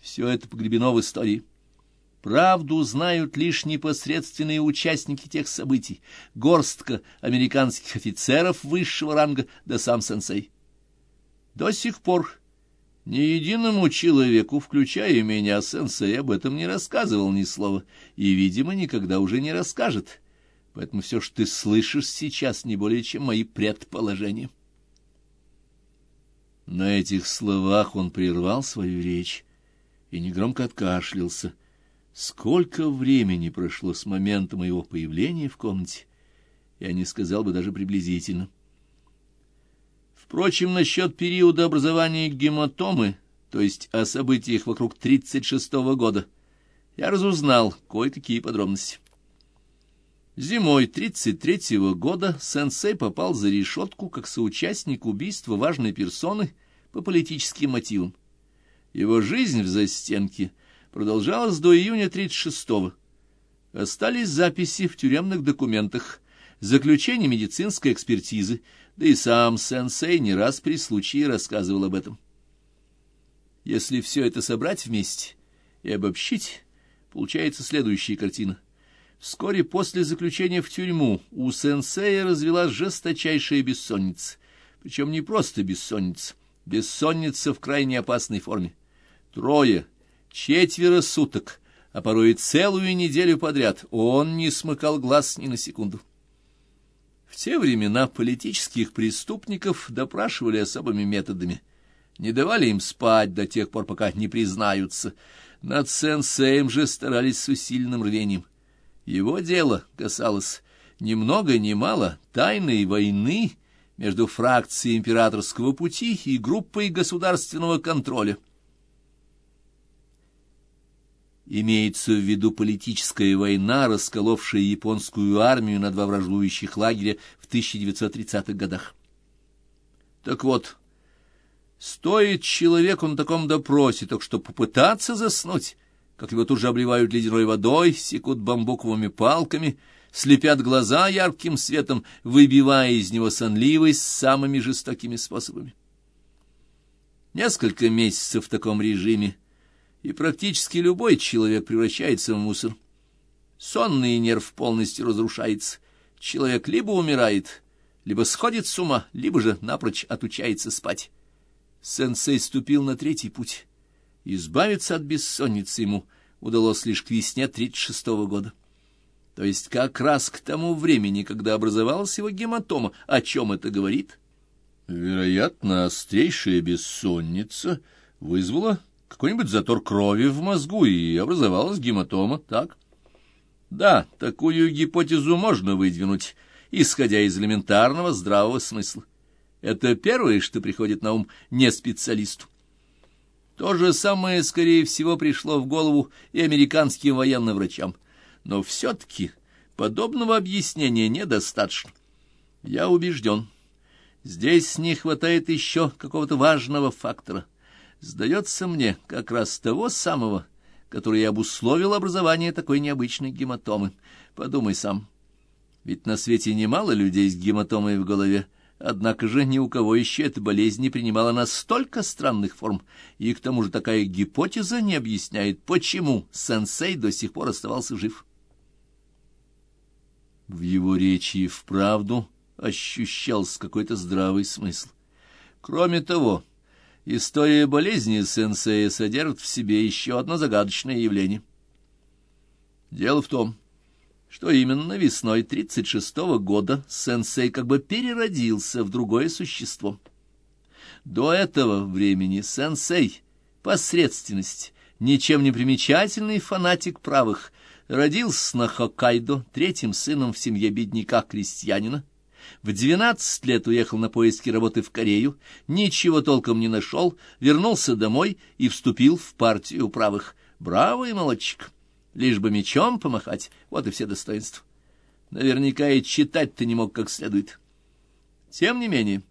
Все это погребено в истории. Правду знают лишь непосредственные участники тех событий, горстка американских офицеров высшего ранга да сам сенсей. До сих пор ни единому человеку, включая меня, сенсей, об этом не рассказывал ни слова, и, видимо, никогда уже не расскажет. Поэтому все, что ты слышишь сейчас, не более чем мои предположения. На этих словах он прервал свою речь и негромко откашлялся. Сколько времени прошло с момента моего появления в комнате, я не сказал бы даже приблизительно. Впрочем, насчет периода образования гематомы, то есть о событиях вокруг 36-го года, я разузнал кое-какие подробности. Зимой 33-го года сенсей попал за решетку как соучастник убийства важной персоны по политическим мотивам. Его жизнь в застенке продолжалась до июня 36-го. Остались записи в тюремных документах, заключение медицинской экспертизы, да и сам сенсей не раз при случае рассказывал об этом. Если все это собрать вместе и обобщить, получается следующая картина — Вскоре после заключения в тюрьму у сенсея развелась жесточайшая бессонница. Причем не просто бессонница, бессонница в крайне опасной форме. Трое, четверо суток, а порой и целую неделю подряд он не смыкал глаз ни на секунду. В те времена политических преступников допрашивали особыми методами. Не давали им спать до тех пор, пока не признаются. Над сенсеем же старались с усиленным рвением. Его дело касалось ни много ни мало тайной войны между фракцией императорского пути и группой государственного контроля. Имеется в виду политическая война, расколовшая японскую армию на два враждующих лагеря в 1930-х годах. Так вот, стоит человеку на таком допросе только что попытаться заснуть, как его тут же обливают ледяной водой, секут бамбуковыми палками, слепят глаза ярким светом, выбивая из него сонливость самыми жестокими способами. Несколько месяцев в таком режиме, и практически любой человек превращается в мусор. Сонный нерв полностью разрушается. Человек либо умирает, либо сходит с ума, либо же напрочь отучается спать. Сенсей ступил на третий путь. Избавиться от бессонницы ему удалось лишь к весне 36-го года. То есть как раз к тому времени, когда образовалась его гематома. О чем это говорит? Вероятно, острейшая бессонница вызвала какой-нибудь затор крови в мозгу, и образовалась гематома, так? Да, такую гипотезу можно выдвинуть, исходя из элементарного здравого смысла. Это первое, что приходит на ум не специалисту. То же самое, скорее всего, пришло в голову и американским военным врачам. Но все-таки подобного объяснения недостаточно. Я убежден, здесь не хватает еще какого-то важного фактора. Сдается мне как раз того самого, который обусловил образование такой необычной гематомы. Подумай сам. Ведь на свете немало людей с гематомой в голове, Однако же ни у кого еще эта болезнь не принимала настолько странных форм, и к тому же такая гипотеза не объясняет, почему сенсей до сих пор оставался жив. В его речи и вправду ощущался какой-то здравый смысл. Кроме того, история болезни сенсея содержит в себе еще одно загадочное явление. Дело в том, что именно весной 36-го года сенсей как бы переродился в другое существо. До этого времени сенсей, посредственность, ничем не примечательный фанатик правых, родился на Хоккайдо, третьим сыном в семье бедняка-крестьянина, в двенадцать лет уехал на поиски работы в Корею, ничего толком не нашел, вернулся домой и вступил в партию правых. Бравый молодчик! лишь бы мечом помахать, вот и все достоинства. Наверняка и читать ты не мог как следует. Тем не менее,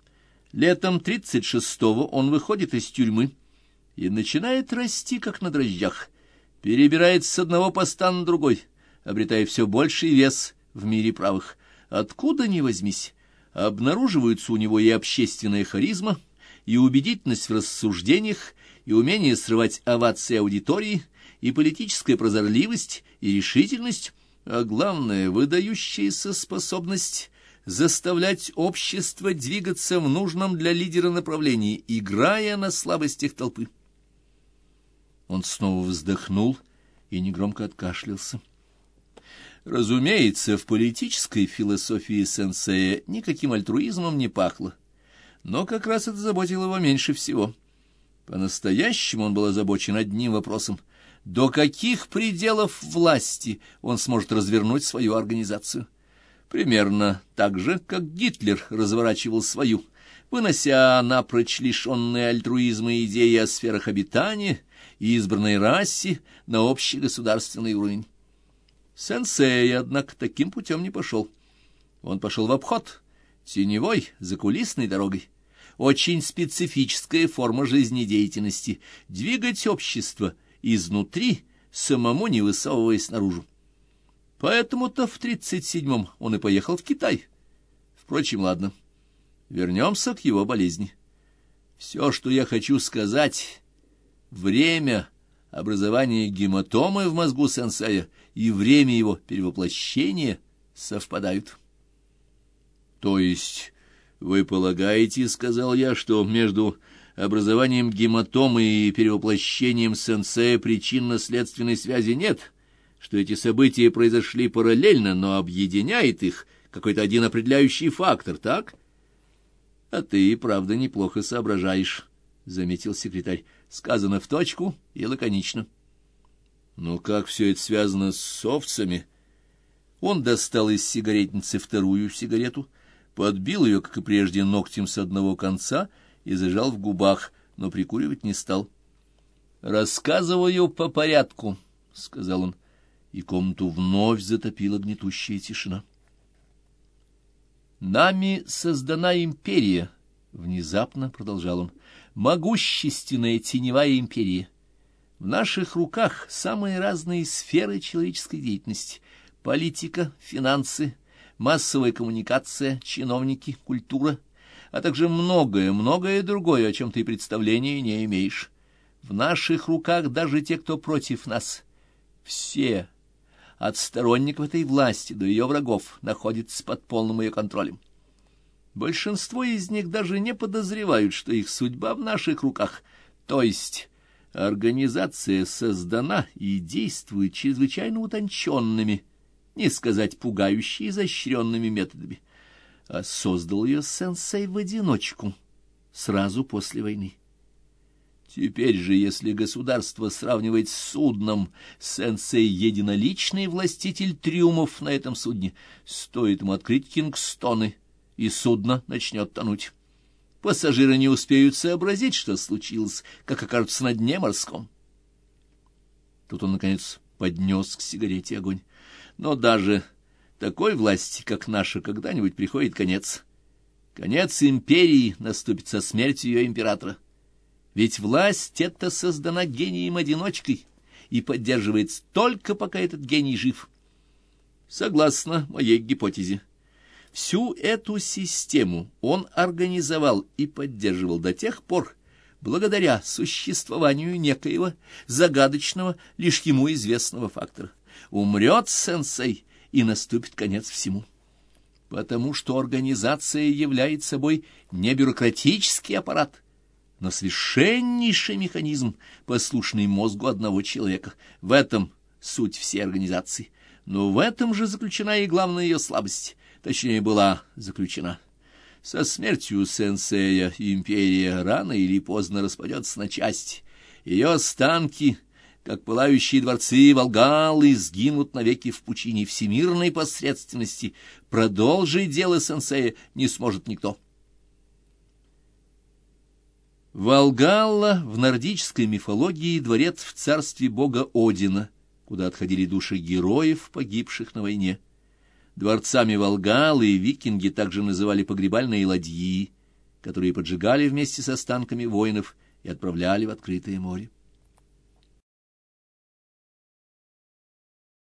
летом тридцать шестого он выходит из тюрьмы и начинает расти, как на дрожжах, перебирается с одного поста на другой, обретая все больший вес в мире правых. Откуда ни возьмись, обнаруживаются у него и общественная харизма, и убедительность в рассуждениях, и умение срывать овации аудитории, и политическая прозорливость, и решительность, а главное, выдающаяся способность заставлять общество двигаться в нужном для лидера направлении, играя на слабостях толпы. Он снова вздохнул и негромко откашлялся. Разумеется, в политической философии сенсея никаким альтруизмом не пахло, но как раз это заботило его меньше всего. По-настоящему он был озабочен одним вопросом — до каких пределов власти он сможет развернуть свою организацию. Примерно так же, как Гитлер разворачивал свою, вынося напрочь лишенные альтруизма идеи о сферах обитания и избранной расе на общий государственный уровень. Сенсей, однако, таким путем не пошел. Он пошел в обход, теневой, закулисной дорогой. Очень специфическая форма жизнедеятельности — двигать общество — изнутри, самому не высовываясь наружу. Поэтому-то в тридцать седьмом он и поехал в Китай. Впрочем, ладно, вернемся к его болезни. Все, что я хочу сказать, время образования гематомы в мозгу сенсея и время его перевоплощения совпадают. То есть вы полагаете, — сказал я, — что между образованием гематомы и перевоплощением сенсея причинно-следственной связи нет, что эти события произошли параллельно, но объединяет их какой-то один определяющий фактор, так? — А ты и правда неплохо соображаешь, — заметил секретарь. — Сказано в точку и лаконично. — Ну как все это связано с овцами? Он достал из сигаретницы вторую сигарету, подбил ее, как и прежде, ногтем с одного конца — и зажал в губах, но прикуривать не стал. «Рассказываю по порядку», — сказал он, и комнату вновь затопила гнетущая тишина. «Нами создана империя», — внезапно продолжал он, — «могущественная теневая империя. В наших руках самые разные сферы человеческой деятельности — политика, финансы, массовая коммуникация, чиновники, культура, а также многое-многое другое, о чем ты представления не имеешь. В наших руках даже те, кто против нас. Все, от сторонников этой власти до ее врагов, находятся под полным ее контролем. Большинство из них даже не подозревают, что их судьба в наших руках, то есть организация создана и действует чрезвычайно утонченными, не сказать пугающе изощренными методами. А создал ее сенсей в одиночку, сразу после войны. Теперь же, если государство сравнивать с судном, сенсей — единоличный властитель триумфов на этом судне, стоит ему открыть Кингстоны, и судно начнет тонуть. Пассажиры не успеют сообразить, что случилось, как окажутся на дне морском. Тут он, наконец, поднес к сигарете огонь. Но даже такой власти, как наша, когда-нибудь приходит конец. Конец империи наступит со смертью ее императора. Ведь власть эта создана гением-одиночкой и поддерживается только пока этот гений жив. Согласно моей гипотезе, всю эту систему он организовал и поддерживал до тех пор, благодаря существованию некоего загадочного, лишь ему известного фактора. Умрет сенсей, и наступит конец всему. Потому что организация является собой не бюрократический аппарат, но совершеннейший механизм, послушный мозгу одного человека. В этом суть всей организации. Но в этом же заключена и главная ее слабость, точнее, была заключена. Со смертью сенсея империя рано или поздно распадется на части. Ее останки как пылающие дворцы Волгалы сгинут навеки в пучине всемирной посредственности, продолжить дело сенсея не сможет никто. Волгалла в нордической мифологии дворец в царстве бога Одина, куда отходили души героев, погибших на войне. Дворцами Волгалы викинги также называли погребальные ладьи, которые поджигали вместе с останками воинов и отправляли в открытое море.